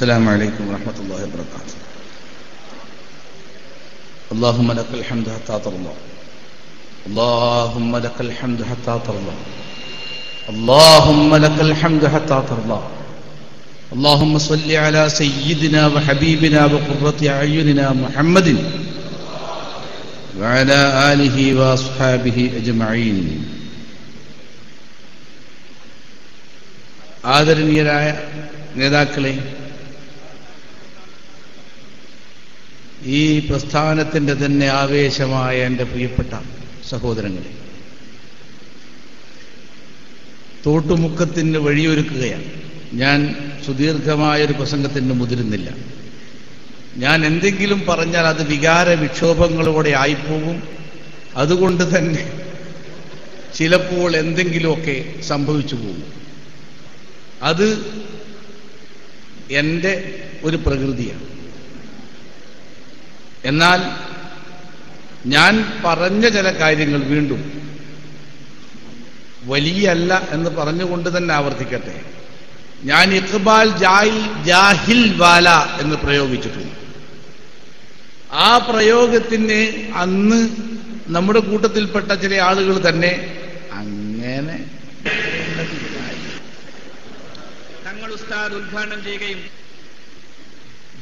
السلام عليكم ورحمة الله وبركاته اللهم لك الحمد حتى ترضى اللهم لك الحمد حتى ترضى اللهم لك الحمد حتى ترضى اللهم صل على سيدنا وحبيبنا وقرة أعيننا محمد وعلى آله وأصحابه أجمعين ആദരണീയരായ നേതാക്കളെ ഈ പ്രസ്ഥാനത്തിന്റെ തന്നെ ആവേശമായ എന്റെ പ്രിയപ്പെട്ട സഹോദരങ്ങളെ തോട്ടുമുക്കത്തിന് വഴിയൊരുക്കുകയാണ്. ഞാൻ സുദീർഘമായൊരു പ്രസംഗത്തിന് മുതിരുന്നില്ല. ഞാൻ എന്തെങ്കിലും പറഞ്ഞാൽ അത് വികാര വിക്ഷോഭങ്ങളോടെ ആയിപ്പോകും. അതുകൊണ്ട് തന്നെ ചിലപ്പോൾ എന്തെങ്കിലുമൊക്കെ സംഭവിച്ചു പോകും. അത് എന്റെ ഒരു പ്രകൃതിയാണ്. എന്നാൽ ഞാൻ പറഞ്ഞ ചില കാര്യങ്ങൾ വീണ്ടും വലിയല്ല എന്ന് പറഞ്ഞുകൊണ്ട് തന്നെ ആവർത്തിക്കട്ടെ. ഞാൻ ഇഖ്ബാൽ ജാഹിൽ ജാഹിൽ വാല എന്ന് പ്രയോഗിച്ചിട്ടുണ്ട്. ആ പ്രയോഗത്തിന് അന്ന് നമ്മുടെ കൂട്ടത്തിൽപ്പെട്ട ചില ആളുകൾ തന്നെ അങ്ങനെ തങ്ങൾ ഉസ്താദ് ഉദ്ഘാടനം ചെയ്യുകയും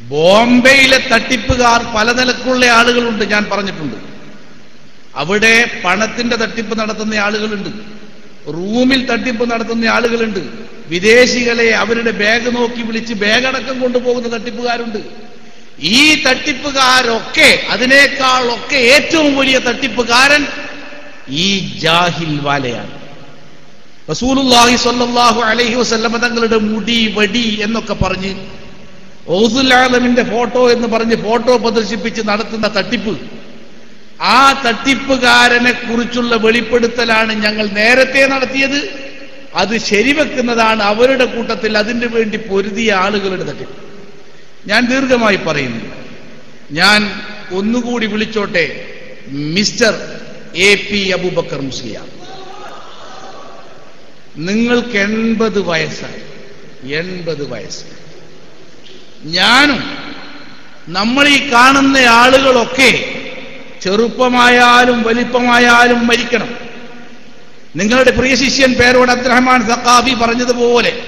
ബോംബെയിലെ തട്ടിപ്പുകാർ പല നിലക്കുള്ള ആളുകളുണ്ട് ഞാൻ പറഞ്ഞിട്ടുണ്ട്. അവിടെ പണത്തിന്റെ തട്ടിപ്പ് നടത്തുന്ന ആളുകളുണ്ട്. റൂമിൽ തട്ടിപ്പ് നടത്തുന്ന ആളുകളുണ്ട്. വിദേശികളെ അവരുടെ ബാഗ് നോക്കി വിളിച്ച് ബാഗടക്കം കൊണ്ടുപോകുന്ന തട്ടിപ്പുകാരുണ്ട്. ഈ തട്ടിപ്പുകാരൊക്കെ അതിനേക്കാളൊക്കെ ഏറ്റവും വലിയ തട്ടിപ്പുകാരൻ ഈ ജാഹിൽ വാലയാണ്. റസൂലുള്ളാഹി സ്വല്ലല്ലാഹു അലൈഹി വസല്ലമ തങ്ങളുടെ മുടി വടി എന്നൊക്കെ പറഞ്ഞ് ഔസുലാലമിന്റെ ഫോട്ടോ എന്ന് പറഞ്ഞ് ഫോട്ടോ പ്രദർശിപ്പിച്ച് നടത്തുന്ന തട്ടിപ്പ്. ആ തട്ടിപ്പുകാരനെ കുറിച്ചുള്ള വെളിപ്പെടുത്തലാണ് ഞങ്ങൾ നേരത്തെ നടത്തിയത്. അത് ശരിവെക്കുന്നതാണ് അവരുടെ കൂട്ടത്തിൽ അതിനു വേണ്ടി പൊരുതിയ ആളുകളുടെ തട്ടിപ്പ്. ഞാൻ ദീർഘമായി പറയുന്നു. ഞാൻ ഒന്നുകൂടി വിളിച്ചോട്ടെ. Mister A P Abubakar Musliyar. നിങ്ങൾക്ക് എൺപത് വയസ്സായി. എൺപത് വയസ്സ് ഞാനും നമ്മൾ ഈ കാണുന്ന ആളുകളൊക്കെ ചെറുപ്പമായാലും വലിപ്പമായാലും മരിക്കണം. നിങ്ങളുടെ പ്രിയ ശിഷ്യൻ പേരോട് അബ്ദുറഹ്മാൻ സക്കാഫി പറഞ്ഞതുപോലെ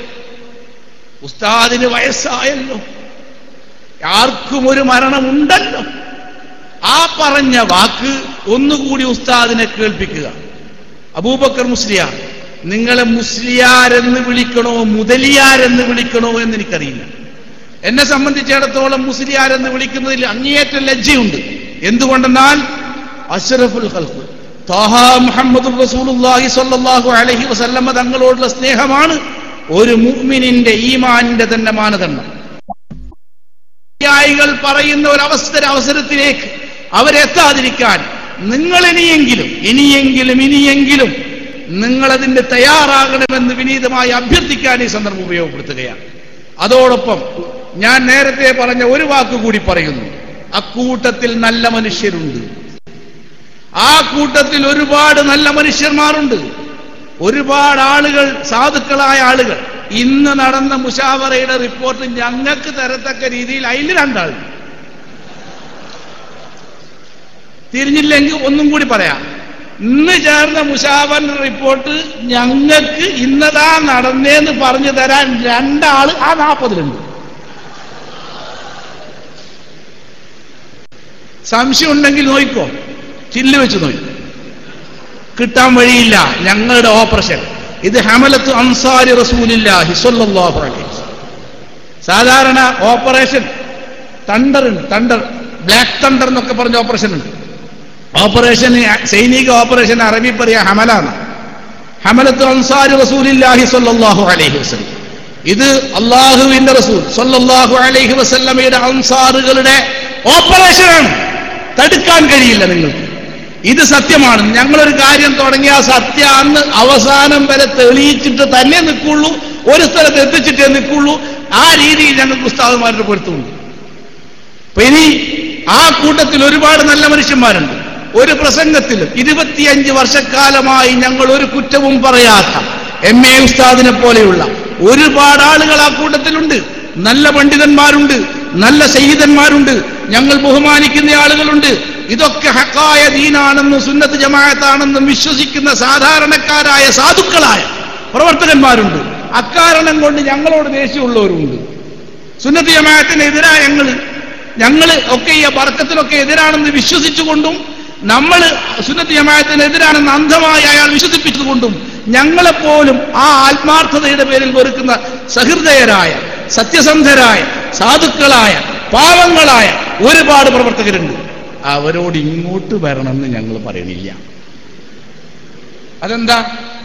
ഉസ്താദിന് വയസ്സായല്ലോ ആർക്കും ഒരു മരണമുണ്ടല്ലോ. ആ പറഞ്ഞ വാക്ക് ഒന്നുകൂടി ഉസ്താദിനെ കേൾപ്പിക്കുക. അബൂബക്കർ മുസ്ലിയാർ നിങ്ങളെ മുസ്ലിയാരെന്ന് വിളിക്കണോ മുതലിയാരെന്ന് വിളിക്കണോ എന്ന് എനിക്കറിയില്ല എന്നെ സംബന്ധിച്ചിടത്തോളം മുസ്ലിയാരെന്ന് വിളിക്കുന്നതിൽ അങ്ങേയറ്റം ലജ്ജയുണ്ട്. എന്തുകൊണ്ടെന്നാൽ അഷറഫുൽ ഹൽഫ് താഹ മുഹമ്മദ് റസൂലുള്ളാഹി സ്വല്ലല്ലാഹു അലൈഹി തങ്ങളോടുള്ള സ്നേഹമാണ് ഒരു മുഅ്മിനിന്റെ ഈമാനിന്റെ തന്നെ മാനദണ്ഡം. ായികൾ പറയുന്ന ഒരു അവസര അവസരത്തിലേക്ക് അവരെത്താതിരിക്കാൻ നിങ്ങൾ ഇനിയെങ്കിലും ഇനിയെങ്കിലും ഇനിയെങ്കിലും നിങ്ങളതിന്റെ തയ്യാറാകണമെന്ന് വിനീതമായി അഭ്യർത്ഥിക്കാൻ ഈ സന്ദർഭം ഉപയോഗപ്പെടുത്തുകയാണ്. അതോടൊപ്പം ഞാൻ നേരത്തെ പറഞ്ഞ ഒരു വാക്ക് കൂടി പറയുന്നു. അക്കൂട്ടത്തിൽ നല്ല മനുഷ്യരുണ്ട്. ആ കൂട്ടത്തിൽ ഒരുപാട് നല്ല മനുഷ്യന്മാരുണ്ട്. ഒരുപാട് ആളുകൾ സാധുക്കളായ ആളുകൾ. ഇന്ന് നടന്ന മുഷാവറയുടെ റിപ്പോർട്ട് ഞങ്ങൾക്ക് തരത്തക്ക രീതിയിൽ അതിൽ രണ്ടാൾ. തിരിഞ്ഞില്ലെങ്കിൽ ഒന്നും കൂടി പറയാം. ഇന്ന് ചേർന്ന മുഷാവറിന്റെ റിപ്പോർട്ട് ഞങ്ങൾക്ക് ഇന്നതാ നടന്നേന്ന് പറഞ്ഞു തരാൻ രണ്ടാൾ ആ നാൽപ്പതിലുണ്ട് സംശയം ഉണ്ടെങ്കിൽ നോയിക്കോ. ചില്ല് വെച്ച് നോയി കിട്ടാൻ വഴിയില്ല ഞങ്ങളുടെ ഓപ്പറേഷൻ. ഇത് ഹമലത്ത് അൻസാരി റസൂലില്ലാഹി സ്വല്ലല്ലാഹു അലൈഹി സാധാരണ ഓപ്പറേഷൻ തണ്ടർ ഉണ്ട് തണ്ടർ. ബ്ലാക്ക് തണ്ടർ എന്നൊക്കെ പറഞ്ഞ ഓപ്പറേഷൻ ഉണ്ട്. ഓപ്പറേഷൻ സൈനിക ഓപ്പറേഷൻ അറബി പറയാ ഹമലാണ്. ഹമലത്ത് അൻസാരി റസൂലില്ലാഹി സ്വല്ലല്ലാഹു അലൈഹി വസല്ലം. ഇത് അള്ളാഹുവിന്റെ റസൂൽ സ്വല്ലല്ലാഹു അലൈഹി വസല്ലമയുടെ അൻസാറുകളുടെ ഓപ്പറേഷനാണ്. തടുക്കാൻ കഴിയില്ല നിങ്ങൾക്ക് ഇത് സത്യമാണ്. ഞങ്ങളൊരു കാര്യം തുടങ്ങിയ സത്യ അന്ന് അവസാനം വരെ തെളിയിച്ചിട്ട് തന്നെ നിൽക്കുള്ളൂ. ഒരു സ്ഥലത്ത് എത്തിച്ചിട്ടേ നിൽക്കുള്ളൂ. ആ രീതിയിൽ ഞങ്ങൾക്ക് ഉസ്താദുമാരുടെ പൊരുത്തമുണ്ട്. അപ്പൊ ഇനി ആ കൂട്ടത്തിൽ ഒരുപാട് നല്ല മനുഷ്യന്മാരുണ്ട്. ഒരു പ്രസംഗത്തിലും ഇരുപത്തിയഞ്ച് വർഷക്കാലമായി ഞങ്ങൾ ഒരു കുറ്റവും പറയാത്ത എം എ ഉസ്താദിനെ പോലെയുള്ള ഒരുപാട് ആളുകൾ ആ കൂട്ടത്തിലുണ്ട്. നല്ല പണ്ഡിതന്മാരുണ്ട്. നല്ല സയ്യിദന്മാരുണ്ട് ഞങ്ങൾ ബഹുമാനിക്കുന്ന ആളുകളുണ്ട്. ഇതൊക്കെ ഹക്കായ ദീനാണെന്നും സുന്നത്ത് ജമാഅത്താണെന്നും വിശ്വസിക്കുന്ന സാധാരണക്കാരായ സാധുക്കളായ പ്രവർത്തകന്മാരുണ്ട്. അക്കാരണം കൊണ്ട് ഞങ്ങളോട് ദേഷ്യമുള്ളവരുണ്ട്. സുന്നത്ത് ജമാഅത്തിനെതിരായ ഞങ്ങൾ ഞങ്ങൾ ഒക്കെ ഈ വർക്കത്തിലൊക്കെ എതിരാണെന്ന് വിശ്വസിച്ചുകൊണ്ടും നമ്മൾ സുന്നത്ത് ജമാഅത്തിനെതിരാണെന്ന് അന്ധമായി അയാൾ വിശ്വസിപ്പിച്ചുകൊണ്ടും ഞങ്ങളെപ്പോലും ആ ആത്മാർത്ഥതയുടെ പേരിൽ വെറുക്കുന്ന സഹൃദയരായ സത്യസന്ധരായ സാധുക്കളായ പാവങ്ങളായ ഒരുപാട് പ്രവർത്തകരുണ്ട്. അവരോട് ഇങ്ങോട്ട് വരണമെന്ന് ഞങ്ങൾ പറയണില്ല. അതെന്താ?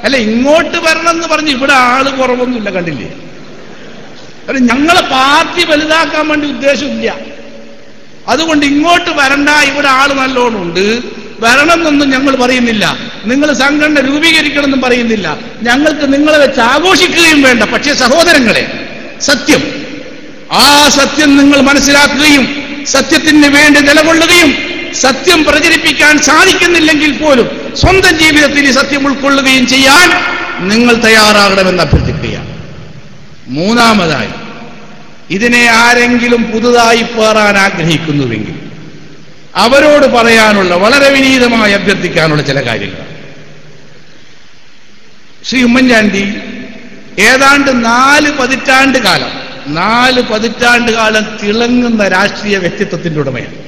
അല്ല ഇങ്ങോട്ട് വരണം എന്ന് പറഞ്ഞ് ഇവിടെ ആൾ കുറവൊന്നുമില്ല കണ്ടില്ലേ? അല്ല ഞങ്ങളെ പാർട്ടി വലുതാക്കാൻ വേണ്ടി ഉദ്ദേശമില്ല. അതുകൊണ്ട് ഇങ്ങോട്ട് വരണ്ട ഇവിടെ ആൾ നല്ലോണം ഉണ്ട് വരണം എന്നൊന്നും ഞങ്ങൾ പറയുന്നില്ല. നിങ്ങൾ സംഘടന രൂപീകരിക്കണമെന്നും പറയുന്നില്ല. ഞങ്ങൾക്ക് നിങ്ങളെ വെച്ച് ആഘോഷിക്കുകയും വേണ്ട. പക്ഷേ സഹോദരങ്ങളെ സത്യം ആ സത്യം നിങ്ങൾ മനസ്സിലാക്കുകയും സത്യത്തിന് വേണ്ടി നിലകൊള്ളുകയും സത്യം പ്രചരിപ്പിക്കാൻ സാധിക്കുന്നില്ലെങ്കിൽ പോലും സ്വന്തം ജീവിതത്തിൽ ഈ സത്യം ഉൾക്കൊള്ളുകയും ചെയ്യാൻ നിങ്ങൾ തയ്യാറാകണമെന്ന് അഭ്യർത്ഥിക്കുകയാണ്. മൂന്നാമതായി ഇതിനെ ആരെങ്കിലും പുതുതായി പേറാൻ ആഗ്രഹിക്കുന്നുവെങ്കിൽ അവരോട് പറയാനുള്ള വളരെ വിനീതമായി അഭ്യർത്ഥിക്കാനുള്ള ചില കാര്യങ്ങൾ. ശ്രീ ഉമ്മൻചാണ്ടി ഏതാണ്ട് നാല് പതിറ്റാണ്ട് കാലം നാല് പതിറ്റാണ്ട് കാലം തിളങ്ങുന്ന രാഷ്ട്രീയ വ്യക്തിത്വത്തിന്റെ ഉടമയാണ്.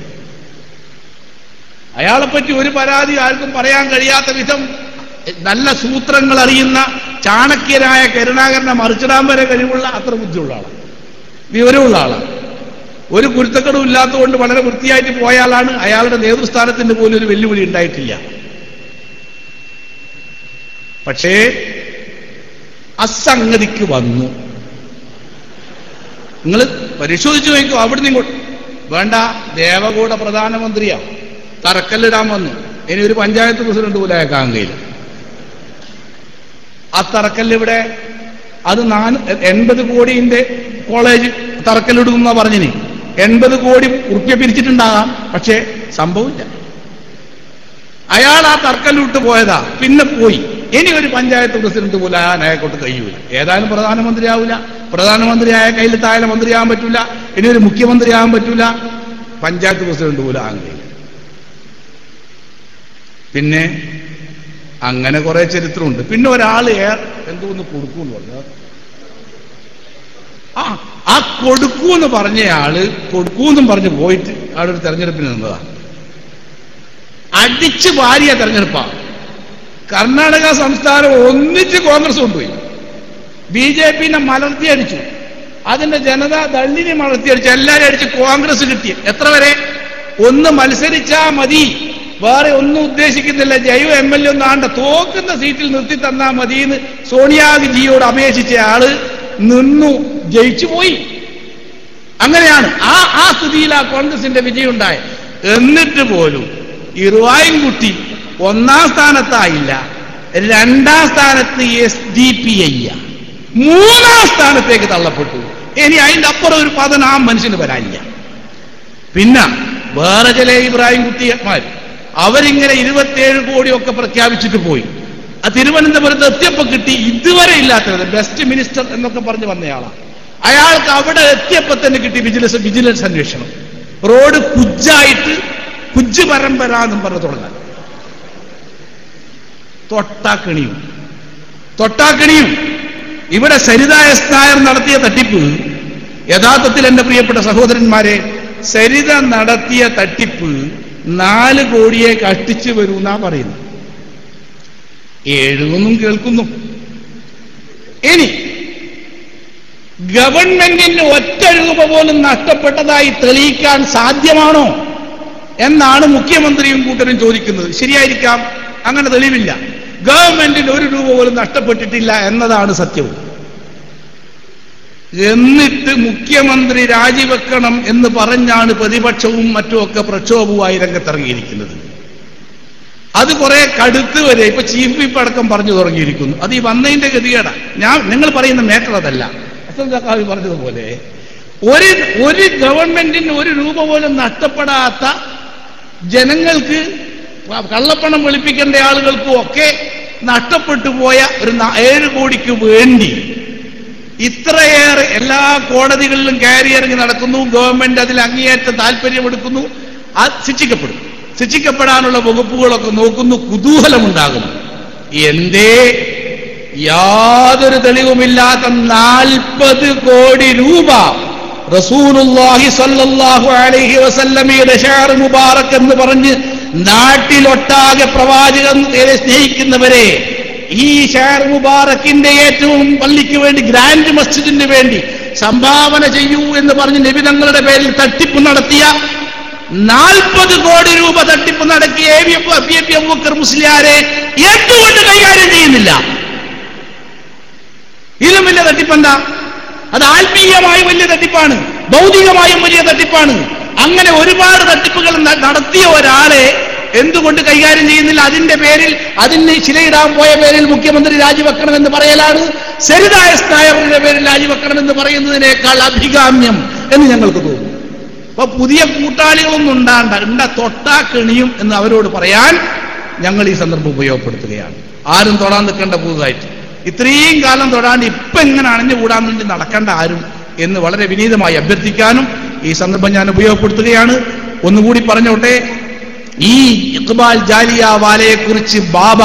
അയാളെപ്പറ്റി ഒരു പരാതി ആർക്കും പറയാൻ കഴിയാത്ത വിധം നല്ല സൂത്രങ്ങൾ അറിയുന്ന ചാണക്യനായ കരുണാകരനെ മറിച്ചിടാൻ വരെ കഴിവുള്ള അത്ര ബുദ്ധിയുള്ള ആളാണ്. വിവരമുള്ള ആളാണ്. ഒരു കുരുത്തക്കടും ഇല്ലാത്തതുകൊണ്ട് വളരെ വൃത്തിയായിട്ട് പോയ ആളാണ് അയാളുടെ നേതൃസ്ഥാനത്തിന് പോലും ഒരു വെല്ലുവിളി ഉണ്ടായിട്ടില്ല. പക്ഷേ അസംഗതിക്ക് വന്നു. നിങ്ങൾ പരിശോധിച്ചു നോക്കൂ അവിടുന്ന് ഇങ്ങോട്ട്. വേണ്ട ദേവഗൂഢ പ്രധാനമന്ത്രിയാ. തറക്കല്ലിടാൻ വന്നു. ഇനി ഒരു പഞ്ചായത്ത് പ്രസിഡന്റ് പോലും അയക്കാൻ കഴിയില്ല ആ തറക്കല്ലിവിടെ അത് നാല് എൺപത് കോടിന്റെ കോളേജ് തറക്കല്ലിടുന്ന പറഞ്ഞിനി. എൺപത് കോടി ഉറുപ്പ്യ പിരിച്ചിട്ടുണ്ടാകാം പക്ഷേ സംഭവമില്ല. അയാൾ ആ തർക്കല്ലിട്ട് പോയതാ പിന്നെ പോയി. ഇനി ഒരു പഞ്ചായത്ത് പ്രസിഡന്റ് പോലും ആ അയാൾക്കോട്ട് കഴിയൂല. ഏതായാലും പ്രധാനമന്ത്രി ആവില്ല പ്രധാനമന്ത്രി ആയ കയ്യിൽ താഴെ മന്ത്രിയാകാൻ പറ്റൂല ഇനി ഒരു മുഖ്യമന്ത്രിയാകാൻ പറ്റൂല. പഞ്ചായത്ത് പ്രസിഡന്റ് പോലും ആകാൻ പിന്നെ അങ്ങനെ കുറെ ചരിത്രമുണ്ട്. പിന്നെ ഒരാൾ എന്തോന്ന് കൊടുക്കൂന്ന് പറഞ്ഞു. ആ ആ കൊടുക്കൂന്ന് പറഞ്ഞയാൾ കൊടുക്കൂന്നും പറഞ്ഞ് പോയിട്ട് ആളൊരു തെരഞ്ഞെടുപ്പിന് നിന്നതാ. അടിച്ചു വാരിയ തെരഞ്ഞെടുപ്പാ. കർണാടക സംസ്ഥാനം ഒന്നിച്ച് കോൺഗ്രസ് കൊണ്ടുപോയി. ബി ജെ പിന്നെ മലർത്തി അടിച്ചു അതിന്റെ ജനത ദള്ളിനെ മലർത്തിയടിച്ചു. എല്ലാരും അടിച്ച് കോൺഗ്രസ് കിട്ടി. എത്ര വരെ? ഒന്ന് മത്സരിച്ചാ മതി. വേറെ ഒന്നും ഉദ്ദേശിക്കുന്നില്ല. ജൈവ എം എൽ എ ഒന്നാണ്ട് തോക്കുന്ന സീറ്റിൽ നിർത്തി തന്നാ മതി എന്ന് സോണിയാഗാന്ധിജിയോട് അപേക്ഷിച്ച ആൾ നിന്നു. ജയിച്ചു പോയി. അങ്ങനെയാണ് ആ ആ സ്ഥിതിയിൽ ആ കോൺഗ്രസിന്റെ വിജയം ഉണ്ടായത്. എന്നിട്ട് പോലും ഇറുവായൻകുട്ടി ഒന്നാം സ്ഥാനത്തായില്ല. രണ്ടാം സ്ഥാനത്ത് എസ് ഡി പി ഐ മൂന്നാം സ്ഥാനത്തേക്ക് തള്ളപ്പെട്ടു. ഇനി അതിന്റെ അപ്പുറം ഒരു പതന ആ മനുഷ്യന് വരാനില്ല. പിന്നെ വേറെ ചില ഇബ്രാഹിം കുട്ടിയന്മാർ അവരിങ്ങനെ ഇരുപത്തിയേഴ് ഒക്കെ പ്രഖ്യാപിച്ചിട്ട് പോയി. ആ തിരുവനന്തപുരത്ത് എത്തിയപ്പോ കിട്ടി ഇതുവരെ ഇല്ലാത്തത് ബെസ്റ്റ് മിനിസ്റ്റർ എന്നൊക്കെ പറഞ്ഞ് വന്നയാളാണ് അയാൾക്ക് അവിടെ എത്തിയപ്പോ തന്നെ കിട്ടി വിജിലൻസ് വിജിലൻസ് അന്വേഷണം. റോഡ് കുജ്ജായിട്ട് കുജ് പരമ്പര എന്നും പറഞ്ഞു തുടങ്ങാൻ. തൊട്ടാക്കണിയും തൊട്ടാക്കണിയും ഇവിടെ സരിത എസ് നടത്തിയ തട്ടിപ്പ് യഥാർത്ഥത്തിൽ എന്റെ പ്രിയപ്പെട്ട സഹോദരന്മാരെ സരിത നടത്തിയ തട്ടിപ്പ് നാല് കോടിയെ കഷ്ടിച്ചു വരൂന്നാ പറയുന്നു ഏഴുകൊന്നും കേൾക്കുന്നു. ഇനി ഗവൺമെന്റിന് ഒറ്റ രൂപ പോലും നഷ്ടപ്പെട്ടതായി തെളിയിക്കാൻ സാധ്യമാണോ എന്നാണ് മുഖ്യമന്ത്രിയും കൂട്ടരും ചോദിക്കുന്നത്. ശരിയായിരിക്കാം? അങ്ങനെ തെളിവില്ല. ഗവൺമെന്റിന് ഒരു രൂപ പോലും നഷ്ടപ്പെട്ടിട്ടില്ല എന്നതാണ് സത്യവും എന്നിട്ട് മുഖ്യമന്ത്രി രാജിവെക്കണം എന്ന് പറഞ്ഞാണ് പ്രതിപക്ഷവും മറ്റുമൊക്കെ പ്രക്ഷോഭവുമായി രംഗത്തിറങ്ങിയിരിക്കുന്നത്. അത് കുറെ കടുത്ത് വരെ ഇപ്പൊ ചീഫ് വിപ്പ് അടക്കം പറഞ്ഞു തുടങ്ങിയിരിക്കുന്നു. അത് ഈ വന്നതിന്റെ ഗതികേടാ. ഞാൻ നിങ്ങൾ പറയുന്ന മേറ്റർ അതല്ല. അസൽ സക്കാവി പറഞ്ഞതുപോലെ ഒരു ഒരു ഗവൺമെന്റിന് ഒരു രൂപ പോലും നഷ്ടപ്പെടാത്ത ജനങ്ങൾക്ക് കള്ളപ്പണം വെളുപ്പിക്കേണ്ട ആളുകൾക്കും ഒക്കെ നഷ്ടപ്പെട്ടു പോയ ഒരു ഏഴ് കോടിക്ക് വേണ്ടി ഇത്രയേറെ എല്ലാ കോടതികളിലും കയറി ഇറങ്ങി നടക്കുന്നു. ഗവൺമെന്റ് അതിൽ അങ്ങേയറ്റം താല്പര്യമെടുക്കുന്നു. അത് ശിക്ഷിക്കപ്പെടും. ശിക്ഷിക്കപ്പെടാനുള്ള വകുപ്പുകളൊക്കെ നോക്കുന്നു. കുതൂഹലമുണ്ടാകുന്നു. എന്തേ? യാതൊരു തെളിവുമില്ലാത്ത നാൽപ്പത് കോടി രൂപ റസൂലുള്ളാഹി സല്ലല്ലാഹു അലൈഹി വസല്ലമയുടെ ഷാർ മുബാറക് എന്ന് പറഞ്ഞ് നാട്ടിലൊട്ടാകെ പ്രവാചകനെ സ്നേഹിക്കുന്നവരെ ഈ ഷാർ മുബാറക്കിന്റെ ഏറ്റവും പള്ളിക്ക് വേണ്ടി ഗ്രാൻഡ് മസ്ജിദിന് വേണ്ടി സംഭാവന ചെയ്യൂ എന്ന് പറഞ്ഞ് നബി തങ്ങളുടെ പേരിൽ തട്ടിപ്പ് നടത്തിയ നാൽപ്പത് കോടി രൂപ തട്ടിപ്പ് നടത്തിയ എ പി അബൂബക്കർ മുസ്ലിയാരെ എന്തുകൊണ്ട് കൈകാര്യം ചെയ്യുന്നില്ല. ഇതിലും വലിയ തട്ടിപ്പെന്താ? അത് ആത്മീയമായി വലിയ തട്ടിപ്പാണ് ഭൗതികമായും വലിയ തട്ടിപ്പാണ്. അങ്ങനെ ഒരുപാട് തട്ടിപ്പുകൾ നടത്തിയ ഒരാളെ എന്തുകൊണ്ട് കൈകാര്യം ചെയ്യുന്നില്ല? അതിന്റെ പേരിൽ അതിന് ചിലയിടാൻ പോയ പേരിൽ മുഖ്യമന്ത്രി രാജിവെക്കണമെന്ന് പറയലാണ്. സരിതായ നായരുടെ പേരിൽ രാജിവെക്കണമെന്ന് പറയുന്നതിനേക്കാൾ അഭികാമ്യം എന്ന് ഞങ്ങൾക്ക് തോന്നുന്നു. അപ്പൊ പുതിയ കൂട്ടാളികളൊന്നും ഉണ്ടാണ്ട ഉണ്ട തൊട്ടാ കെണിയും എന്ന് അവരോട് പറയാൻ ഞങ്ങൾ ഈ സന്ദർഭം ഉപയോഗപ്പെടുത്തുകയാണ്. ആരും തൊടാൻ നിൽക്കേണ്ട പുതുതായിട്ട്. ഇത്രയും കാലം തൊടാണ്ട് ഇപ്പൊ എങ്ങനെ അണഞ്ഞു കൂടാൻ വേണ്ടി നടക്കേണ്ട ആരും എന്ന് വളരെ വിനീതമായി അഭ്യർത്ഥിക്കാനും ഈ സന്ദർഭം ഞാൻ ഉപയോഗപ്പെടുത്തുകയാണ്. ഒന്നുകൂടി പറഞ്ഞോട്ടെ ഈ ഇഖ്ബാൽ ജാലിയ വാലയെ കുറിച്ച് ബാബ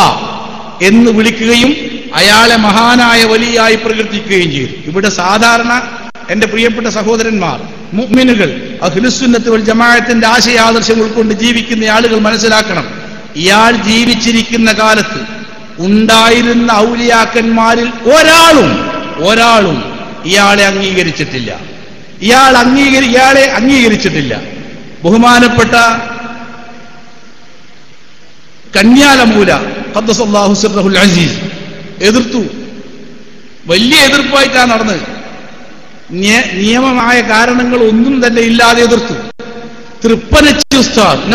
എന്ന് വിളിക്കുകയും അയാളെ മഹാനായ വലിയായി പ്രകീർത്തിക്കുകയും ചെയ്തു. ഇവിടെ സാധാരണ എന്റെ പ്രിയപ്പെട്ട സഹോദരന്മാർ മുഅ്മിനുകൾ അഖിലുസുന്നത്ത് വൽ ജമാഅത്തിന്റെ ആശയാദർശം ഉൾക്കൊണ്ട് ജീവിക്കുന്ന ആളുകൾ മനസ്സിലാക്കണം. ഇയാൾ ജീവിച്ചിരിക്കുന്ന കാലത്ത് ഉണ്ടായിരുന്ന ഔലിയാക്കന്മാരിൽ ഒരാളും ഒരാളും ഇയാളെ അംഗീകരിച്ചിട്ടില്ല. ഇയാൾ അംഗീകരി ഇയാളെ അംഗീകരിച്ചിട്ടില്ല. ബഹുമാനപ്പെട്ട കന്യാലമൂല ഖദ്ദസല്ലാഹു സിർറഹുൽ അസീസ് എതിർത്തു. വലിയ എതിർപ്പായിട്ടാണ് നടന്നത്. നിയ- നിയമമായ കാരണങ്ങൾ ഒന്നും തന്നെ ഇല്ലാതെ എതിർത്തു. തൃപ്പനച്ചി ഉസ്താദ്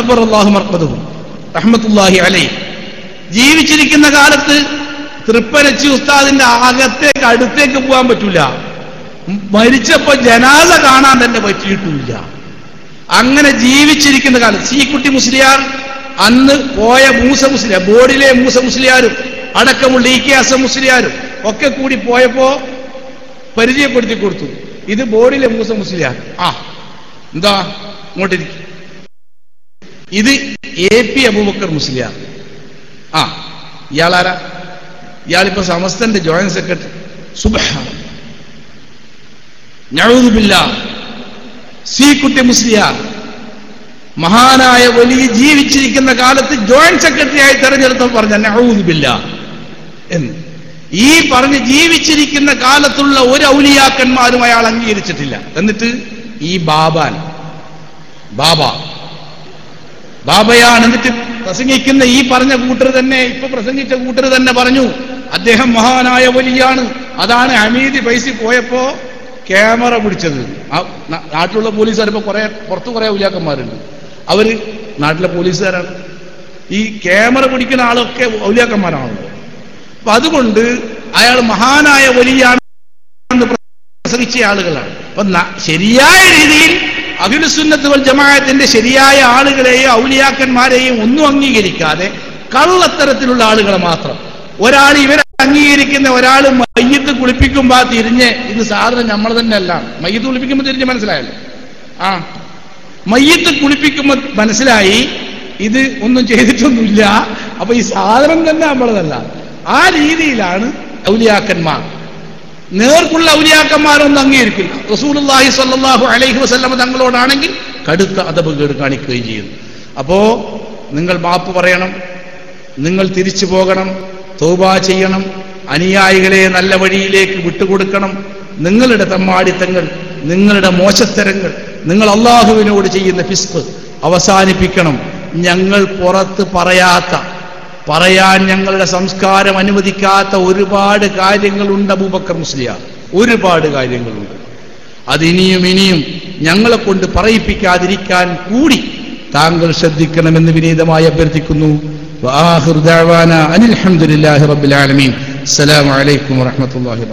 റഹ്മത്തുല്ലാഹി അലൈ. ജീവിച്ചിരിക്കുന്ന കാലത്ത് തൃപ്പനച്ചി ഉസ്താദിന്റെ അകത്തേക്ക് അടുത്തേക്ക് പോകാൻ പറ്റൂല. മരിച്ചപ്പോ ജനാസ കാണാൻ തന്നെ പറ്റിയിട്ടില്ല. അങ്ങനെ ജീവിച്ചിരിക്കുന്ന കാലം. സീക്കുട്ടി മുസ്ലിയാർ അന്ന് പോയ മൂസ മുസ്ലിയാർ ബോർഡിലെ മൂസ മുസ്ലിയാരും അടക്കമുള്ള ഇ കെ അസം മുസ്ലിയാരും ഒക്കെ കൂടി പോയപ്പോ പരിചയപ്പെടുത്തി കൊടുത്തു. ഇത് ബോർഡിലെ മൂസ മുസ്ലിയാർ. ആ എന്താ? ഇങ്ങോട്ടിരിക്കും. ഇത് എ പി അബൂബക്കർ മുസ്ലിയാർ. ആ ഇയാളാരാ? ഇയാളിപ്പോ സമസ്തന്റെ ജോയിന്റ് സെക്രട്ടറി. സുബഹാന ഞഴുതുമില്ല കുട്ടി മുസ്ലിയാർ മഹാനായ വലിയ ജീവിച്ചിരിക്കുന്ന കാലത്ത് ജോയിന്റ് സെക്രട്ടറിയായി തെരഞ്ഞെടുത്തപ്പോൾ പറഞ്ഞ നഹൂദില്ല എന്ന്. ഈ പറഞ്ഞ് ജീവിച്ചിരിക്കുന്ന കാലത്തുള്ള ഒരു ഔലിയാക്കന്മാരും അയാൾ അംഗീകരിച്ചിട്ടില്ല. എന്നിട്ട് ഈ ബാബാൻ ബാബ ബാബയാണ് എന്നിട്ട് പ്രസംഗിക്കുന്ന ഈ പറഞ്ഞ കൂട്ടർ തന്നെ ഇപ്പൊ പ്രസംഗിച്ച കൂട്ടർ തന്നെ പറഞ്ഞു അദ്ദേഹം മഹാനായ വലിയാണ്. അതാണ് ഹമീദ് പൈസ പോയപ്പോ ക്യാമറ പിടിച്ചത്. നാട്ടിലുള്ള പോലീസുകാർ ഇപ്പൊ കുറെ പുറത്ത് കുറെ ഔലിയാക്കന്മാരുണ്ട്. അവർ നാട്ടിലെ പോലീസുകാരാണ്. ഈ ക്യാമറ പിടിക്കുന്ന ആളൊക്കെ ഔലിയാക്കന്മാരാണല്ലോ. അപ്പൊ അതുകൊണ്ട് അയാൾ മഹാനായ വലിയാണെന്ന് പ്രസംഗിച്ച ആളുകളാണ്. അപ്പൊ ശരിയായ രീതിയിൽ അഖിലുസുന്നത്ത് വൽ ജമാഅത്തിന്റെ ശരിയായ ആളുകളെയും ഔലിയാക്കന്മാരെയും ഒന്നും അംഗീകരിക്കാതെ കള്ളത്തരത്തിലുള്ള ആളുകളെ മാത്രം. ഒരാൾ ഇവരെ അംഗീകരിക്കുന്ന ഒരാൾ മയ്യത്ത് കുളിപ്പിക്കുമ്പോ തിരിഞ്ഞ് ഇത് സാധനം നമ്മൾ തന്നെ അല്ല മയ്യത്ത് കുളിപ്പിക്കുമ്പോ തിരിഞ്ഞ് മനസ്സിലായല്ലോ. ആ മയ്യത്ത് കുളിപ്പിക്കുമ്പോ മനസ്സിലായി ഇത് ഒന്നും ചെയ്തിട്ടൊന്നുമില്ല. അപ്പൊ ഈ സാധനം തന്നെ നമ്മളതല്ല. ആ രീതിയിലാണ് ഔലിയാക്കന്മാർ. നേർക്കുള്ള ഔലിയാക്കന്മാരൊന്നും അംഗീകരിക്കില്ല. റസൂലുള്ളാഹി സ്വല്ലല്ലാഹു അലൈഹി വസ്ലമ തങ്ങളോടാണെങ്കിൽ കടുത്ത അതപകേട് കാണിക്കുകയും ചെയ്യുന്നു അപ്പോ നിങ്ങൾ മാപ്പ് പറയണം. നിങ്ങൾ തിരിച്ചു പോകണം. തൗബ ചെയ്യണം. അനുയായികളെ നല്ല വഴിയിലേക്ക് വിട്ടുകൊടുക്കണം. നിങ്ങളുടെ തമ്മാടിത്തങ്ങൾ നിങ്ങളുടെ മോശത്തരങ്ങൾ നിങ്ങൾ അള്ളാഹുവിനോട് ചെയ്യുന്ന ഫിസ്ക് അവസാനിപ്പിക്കണം. ഞങ്ങൾ പുറത്ത് പറയാത്ത പറയാൻ ഞങ്ങളുടെ സംസ്കാരം അനുവദിക്കാത്ത ഒരുപാട് കാര്യങ്ങളുണ്ട് അബൂബക്കർ മുസ്ലിയാർ ഒരുപാട് കാര്യങ്ങളുണ്ട്. അതിനിയും ഇനിയും ഞങ്ങളെ കൊണ്ട് പറയിപ്പിക്കാതിരിക്കാൻ കൂടി താങ്കൾ ശ്രദ്ധിക്കണമെന്ന് വിനീതമായി അഭ്യർത്ഥിക്കുന്നു. وآخر دعوانا أن الحمد لله رب العالمين. السلام عليكم ورحمة الله وبركاته.